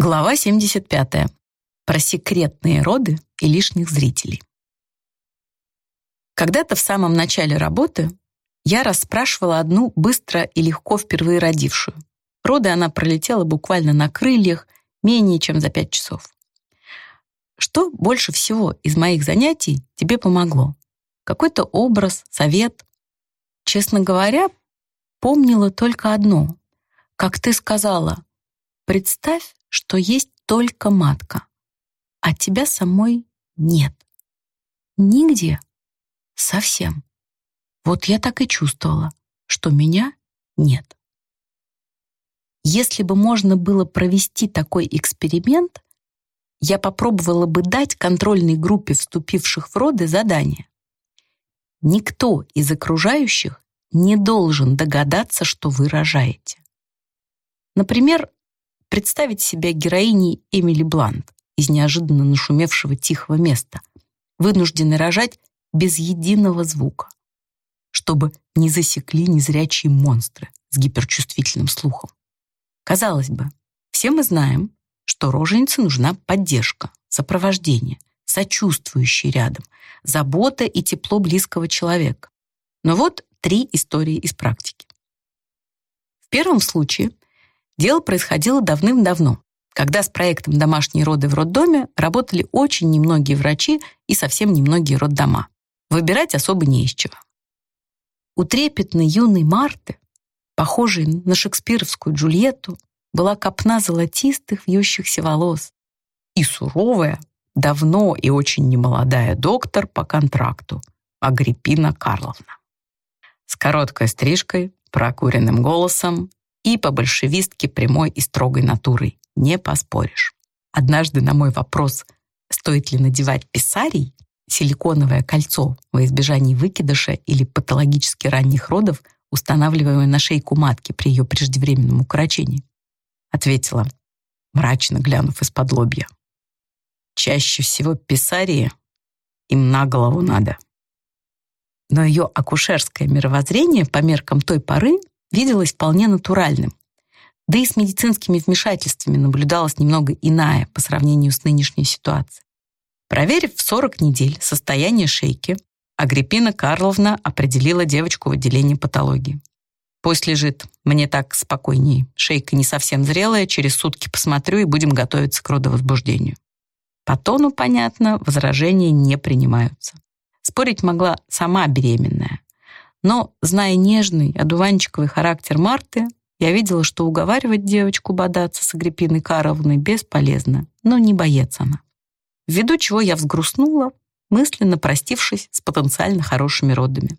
Глава 75. Про секретные роды и лишних зрителей. Когда-то в самом начале работы я расспрашивала одну быстро и легко впервые родившую. Роды она пролетела буквально на крыльях менее чем за пять часов. Что больше всего из моих занятий тебе помогло? Какой-то образ, совет? Честно говоря, помнила только одно. Как ты сказала, представь, что есть только матка, а тебя самой нет. Нигде. Совсем. Вот я так и чувствовала, что меня нет. Если бы можно было провести такой эксперимент, я попробовала бы дать контрольной группе вступивших в роды задание. Никто из окружающих не должен догадаться, что вы рожаете. Например, представить себя героиней Эмили Блант из неожиданно нашумевшего тихого места, вынужденной рожать без единого звука, чтобы не засекли незрячие монстры с гиперчувствительным слухом. Казалось бы, все мы знаем, что роженице нужна поддержка, сопровождение, сочувствующий рядом, забота и тепло близкого человека. Но вот три истории из практики. В первом случае Дело происходило давным-давно, когда с проектом «Домашние роды в роддоме» работали очень немногие врачи и совсем немногие роддома. Выбирать особо не из чего. У трепетной юной Марты, похожей на шекспировскую Джульетту, была копна золотистых вьющихся волос и суровая, давно и очень немолодая доктор по контракту Агриппина Карловна. С короткой стрижкой, прокуренным голосом и по-большевистски прямой и строгой натурой. Не поспоришь. Однажды на мой вопрос, стоит ли надевать писарий, силиконовое кольцо во избежании выкидыша или патологически ранних родов, устанавливаемое на шейку матки при ее преждевременном укорочении, ответила, мрачно глянув из-под лобья. Чаще всего писарии им на голову надо. Но ее акушерское мировоззрение по меркам той поры виделось вполне натуральным. Да и с медицинскими вмешательствами наблюдалась немного иная по сравнению с нынешней ситуацией. Проверив в 40 недель состояние шейки, Агриппина Карловна определила девочку в отделении патологии. Пусть лежит, мне так спокойней. Шейка не совсем зрелая, через сутки посмотрю и будем готовиться к родовозбуждению. По тону, понятно, возражения не принимаются. Спорить могла сама беременная. Но, зная нежный, одуванчиковый характер Марты, я видела, что уговаривать девочку бодаться с Агриппиной Карловной бесполезно, но не боец она. Ввиду чего я взгрустнула, мысленно простившись с потенциально хорошими родами.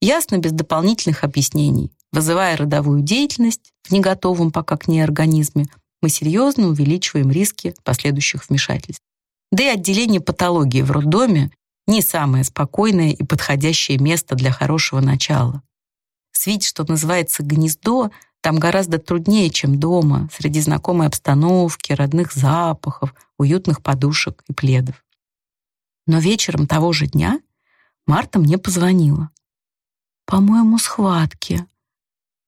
Ясно, без дополнительных объяснений. Вызывая родовую деятельность в неготовом пока к ней организме, мы серьезно увеличиваем риски последующих вмешательств. Да и отделение патологии в роддоме не самое спокойное и подходящее место для хорошего начала. Свить, что называется, гнездо, там гораздо труднее, чем дома, среди знакомой обстановки, родных запахов, уютных подушек и пледов. Но вечером того же дня Марта мне позвонила. «По-моему, схватки.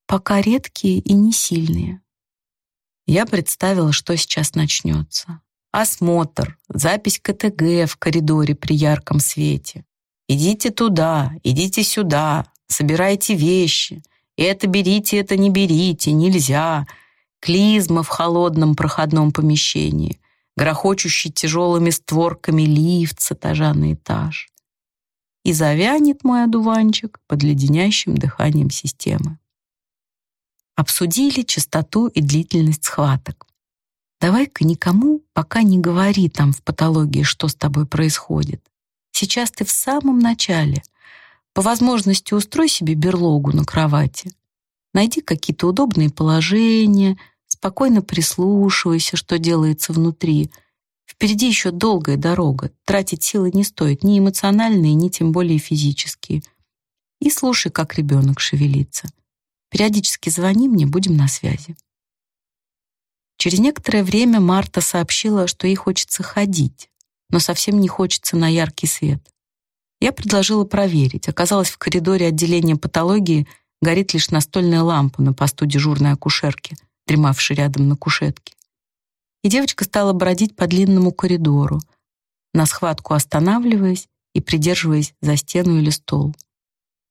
Пока редкие и не сильные». Я представила, что сейчас начнется осмотр, запись КТГ в коридоре при ярком свете. Идите туда, идите сюда, собирайте вещи. Это берите, это не берите, нельзя. Клизма в холодном проходном помещении, грохочущий тяжелыми створками лифт с этажа на этаж. И завянет мой одуванчик под леденящим дыханием системы. Обсудили частоту и длительность схваток. Давай-ка никому пока не говори там в патологии, что с тобой происходит. Сейчас ты в самом начале. По возможности устрой себе берлогу на кровати. Найди какие-то удобные положения, спокойно прислушивайся, что делается внутри. Впереди еще долгая дорога. Тратить силы не стоит, ни эмоциональные, ни тем более физические. И слушай, как ребенок шевелится. Периодически звони мне, будем на связи. Через некоторое время Марта сообщила, что ей хочется ходить, но совсем не хочется на яркий свет. Я предложила проверить. Оказалось, в коридоре отделения патологии горит лишь настольная лампа на посту дежурной акушерки, дремавшей рядом на кушетке. и девочка стала бродить по длинному коридору, на схватку останавливаясь и придерживаясь за стену или стол.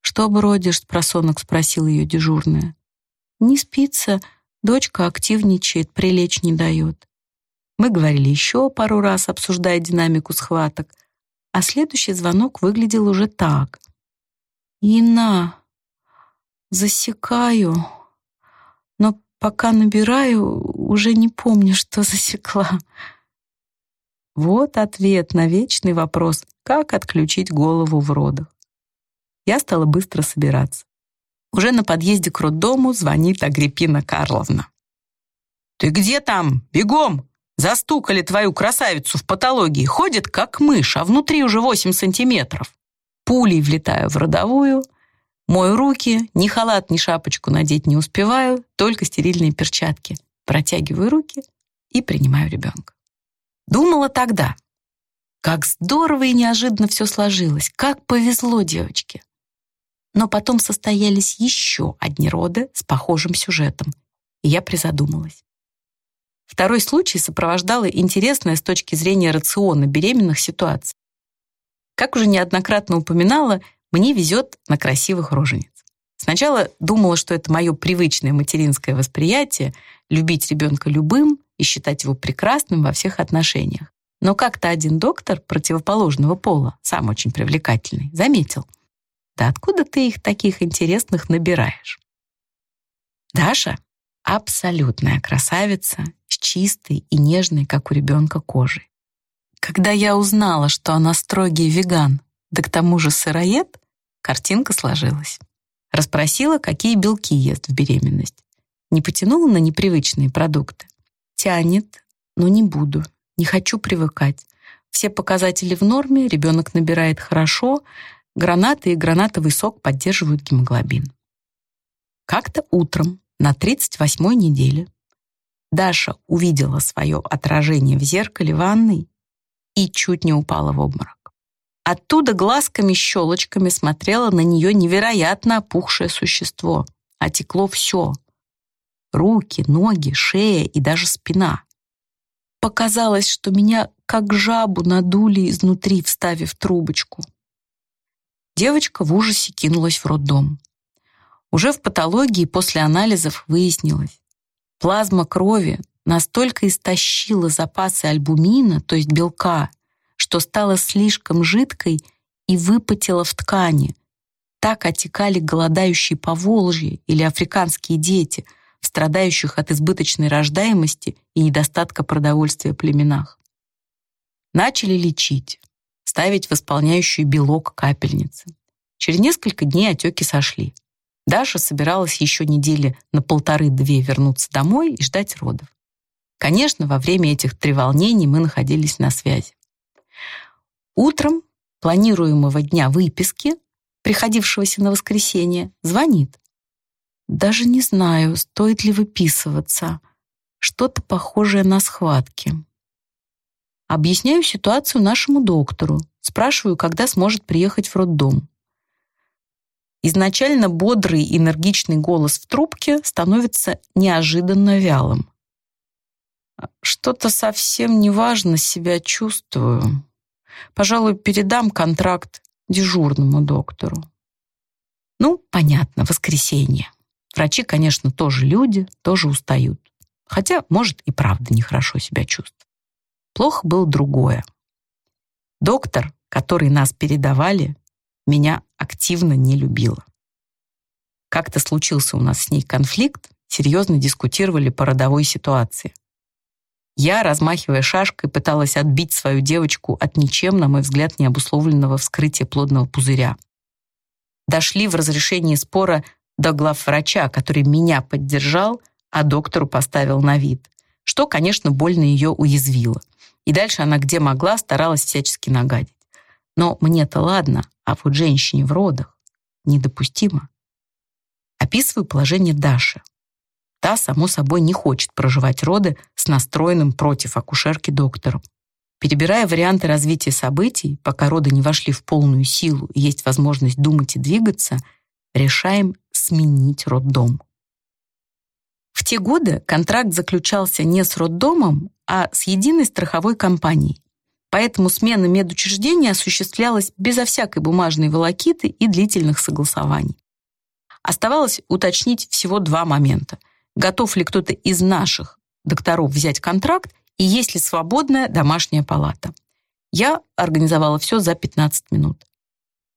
«Что бродишь?» — спросонок спросил ее дежурная. «Не спится, дочка активничает, прилечь не дает». Мы говорили еще пару раз, обсуждая динамику схваток, а следующий звонок выглядел уже так. «Инна, засекаю, но пока набираю, уже не помню, что засекла». Вот ответ на вечный вопрос, как отключить голову в родах. Я стала быстро собираться. Уже на подъезде к роддому звонит Агриппина Карловна. «Ты где там? Бегом! Застукали твою красавицу в патологии. Ходит, как мышь, а внутри уже 8 сантиметров. Пулей влетаю в родовую, мою руки, ни халат, ни шапочку надеть не успеваю, только стерильные перчатки. Протягиваю руки и принимаю ребенка. Думала тогда, как здорово и неожиданно все сложилось, как повезло девочке. Но потом состоялись еще одни роды с похожим сюжетом, и я призадумалась. Второй случай сопровождала интересная с точки зрения рациона беременных ситуация. Как уже неоднократно упоминала, мне везет на красивых рожениц. Сначала думала, что это мое привычное материнское восприятие — любить ребенка любым и считать его прекрасным во всех отношениях. Но как-то один доктор противоположного пола, сам очень привлекательный, заметил. «Да откуда ты их таких интересных набираешь?» Даша — абсолютная красавица с чистой и нежной, как у ребенка, кожей. Когда я узнала, что она строгий веган, да к тому же сыроед, картинка сложилась. Расспросила, какие белки ест в беременность. Не потянула на непривычные продукты. Тянет, но не буду. Не хочу привыкать. Все показатели в норме, ребенок набирает хорошо, гранаты и гранатовый сок поддерживают гемоглобин. Как-то утром на 38-й неделе Даша увидела свое отражение в зеркале ванной и чуть не упала в обморок. Оттуда глазками-щелочками смотрело на нее невероятно опухшее существо. Отекло все. Руки, ноги, шея и даже спина. Показалось, что меня как жабу надули изнутри, вставив трубочку. Девочка в ужасе кинулась в роддом. Уже в патологии после анализов выяснилось, Плазма крови настолько истощила запасы альбумина, то есть белка, что стала слишком жидкой и выпотела в ткани. Так отекали голодающие поволжье или африканские дети, страдающих от избыточной рождаемости и недостатка продовольствия племенах. Начали лечить, ставить восполняющую белок капельницы. Через несколько дней отеки сошли. Даша собиралась еще недели на полторы-две вернуться домой и ждать родов. Конечно, во время этих треволнений мы находились на связи. Утром планируемого дня выписки, приходившегося на воскресенье, звонит. Даже не знаю, стоит ли выписываться. Что-то похожее на схватки. Объясняю ситуацию нашему доктору. Спрашиваю, когда сможет приехать в роддом. Изначально бодрый, энергичный голос в трубке становится неожиданно вялым. Что-то совсем неважно себя чувствую. Пожалуй, передам контракт дежурному доктору. Ну, понятно, воскресенье. Врачи, конечно, тоже люди, тоже устают. Хотя, может, и правда нехорошо себя чувствовать. Плохо было другое. Доктор, который нас передавали, меня активно не любила. Как-то случился у нас с ней конфликт, серьезно дискутировали по родовой ситуации. Я, размахивая шашкой, пыталась отбить свою девочку от ничем, на мой взгляд, необусловленного вскрытия плодного пузыря. Дошли в разрешении спора до главврача, который меня поддержал, а доктору поставил на вид, что, конечно, больно ее уязвило. И дальше она где могла старалась всячески нагадить. Но мне-то ладно, а вот женщине в родах недопустимо. Описываю положение Даши. Та, само собой, не хочет проживать роды с настроенным против акушерки доктором. Перебирая варианты развития событий, пока роды не вошли в полную силу и есть возможность думать и двигаться, решаем сменить роддом. Те годы контракт заключался не с роддомом, а с единой страховой компанией. Поэтому смена медучреждения осуществлялась безо всякой бумажной волокиты и длительных согласований. Оставалось уточнить всего два момента. Готов ли кто-то из наших докторов взять контракт и есть ли свободная домашняя палата. Я организовала все за 15 минут.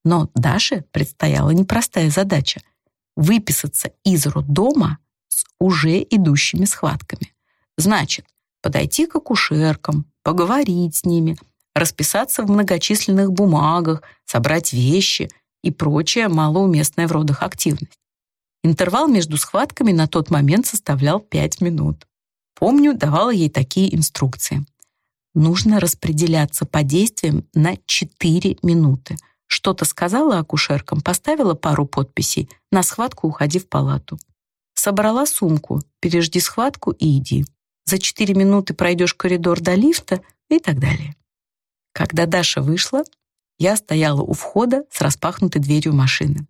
Но Даше предстояла непростая задача — выписаться из роддома с уже идущими схватками. Значит, подойти к акушеркам, поговорить с ними, расписаться в многочисленных бумагах, собрать вещи и прочая малоуместная в родах активность. Интервал между схватками на тот момент составлял 5 минут. Помню, давала ей такие инструкции. Нужно распределяться по действиям на 4 минуты. Что-то сказала акушеркам, поставила пару подписей, на схватку уходи в палату. Собрала сумку, пережди схватку и иди. За 4 минуты пройдешь коридор до лифта и так далее. Когда Даша вышла, я стояла у входа с распахнутой дверью машины.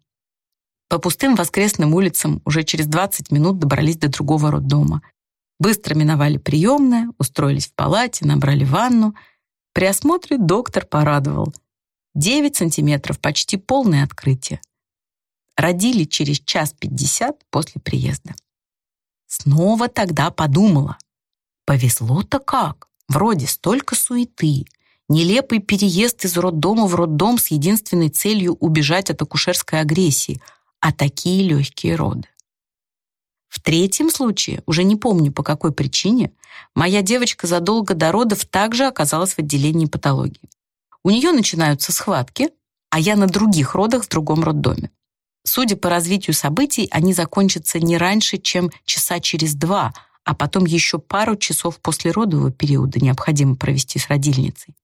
По пустым воскресным улицам уже через 20 минут добрались до другого роддома. Быстро миновали приемное, устроились в палате, набрали ванну. При осмотре доктор порадовал. 9 сантиметров, почти полное открытие. Родили через час пятьдесят после приезда. Снова тогда подумала. Повезло-то как. Вроде столько суеты. Нелепый переезд из роддома в роддом с единственной целью убежать от акушерской агрессии, а такие легкие роды. В третьем случае, уже не помню по какой причине, моя девочка задолго до родов также оказалась в отделении патологии. У нее начинаются схватки, а я на других родах в другом роддоме. Судя по развитию событий, они закончатся не раньше, чем часа через два, а потом еще пару часов после родового периода необходимо провести с родильницей.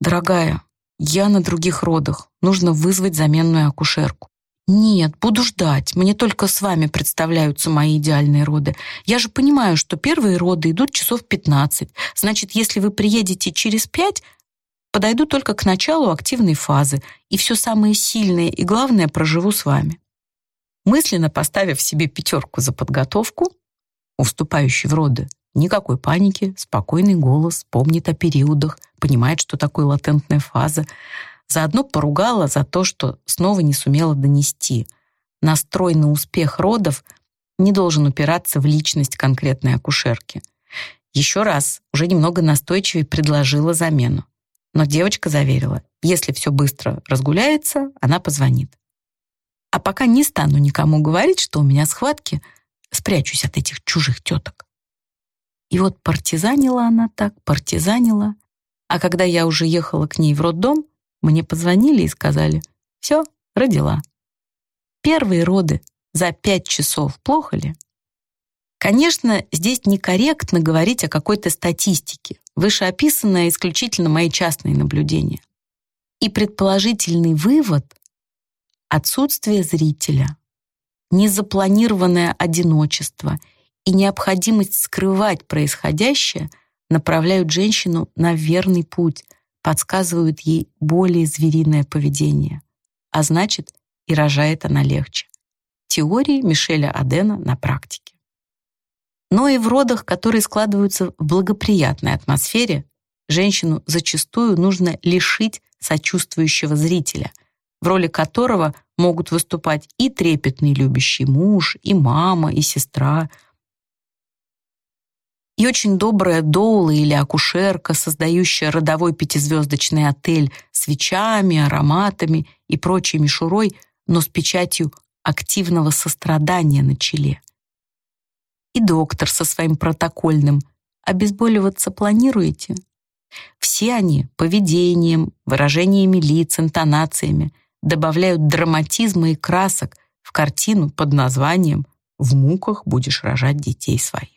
«Дорогая, я на других родах. Нужно вызвать заменную акушерку. «Нет, буду ждать. Мне только с вами представляются мои идеальные роды. Я же понимаю, что первые роды идут часов 15. Значит, если вы приедете через 5, подойду только к началу активной фазы, и все самое сильное и главное проживу с вами». Мысленно поставив себе пятерку за подготовку, у вступающей в роды никакой паники, спокойный голос, помнит о периодах, понимает, что такое латентная фаза, Заодно поругала за то, что снова не сумела донести. Настрой на успех родов не должен упираться в личность конкретной акушерки. Еще раз, уже немного настойчивее предложила замену. Но девочка заверила, если все быстро разгуляется, она позвонит. А пока не стану никому говорить, что у меня схватки, спрячусь от этих чужих теток. И вот партизанила она так, партизанила. А когда я уже ехала к ней в роддом, мне позвонили и сказали, все, родила. Первые роды за пять часов, плохо ли? Конечно, здесь некорректно говорить о какой-то статистике. Вышеописанное исключительно мои частные наблюдения. И предположительный вывод — отсутствие зрителя, незапланированное одиночество и необходимость скрывать происходящее направляют женщину на верный путь, подсказывают ей более звериное поведение, а значит, и рожает она легче. Теории Мишеля Адена на практике. Но и в родах, которые складываются в благоприятной атмосфере, женщину зачастую нужно лишить сочувствующего зрителя, в роли которого могут выступать и трепетный любящий муж, и мама, и сестра, и очень добрая доула или акушерка, создающая родовой пятизвездочный отель свечами, ароматами и прочей мишурой, но с печатью активного сострадания на челе. И доктор со своим протокольным «Обезболиваться планируете?» Все они поведением, выражениями лиц, интонациями добавляют драматизма и красок в картину под названием «В муках будешь рожать детей своих».